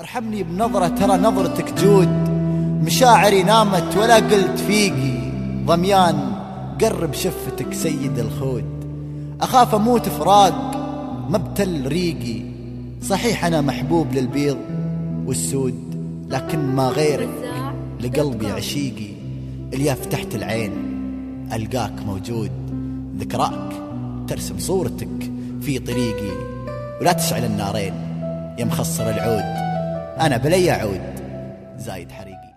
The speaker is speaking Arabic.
ارحمني بنظرة ترى نظرتك جود. مشاعري نامت ولا قلت فيقي. ضميان قرب شفتك سيد الخود. أخاف أموت فراق مبتل ريقي. صحيح أنا محبوب للبيض والسود لكن ما غيرك لقلبي عشيقي. اللي فتحت العين ألقاك موجود. ذكراك ترسم صورتك في طريقي. ولا تشعل النارين يا مخصر العود. أنا بلي أعود زايد حريق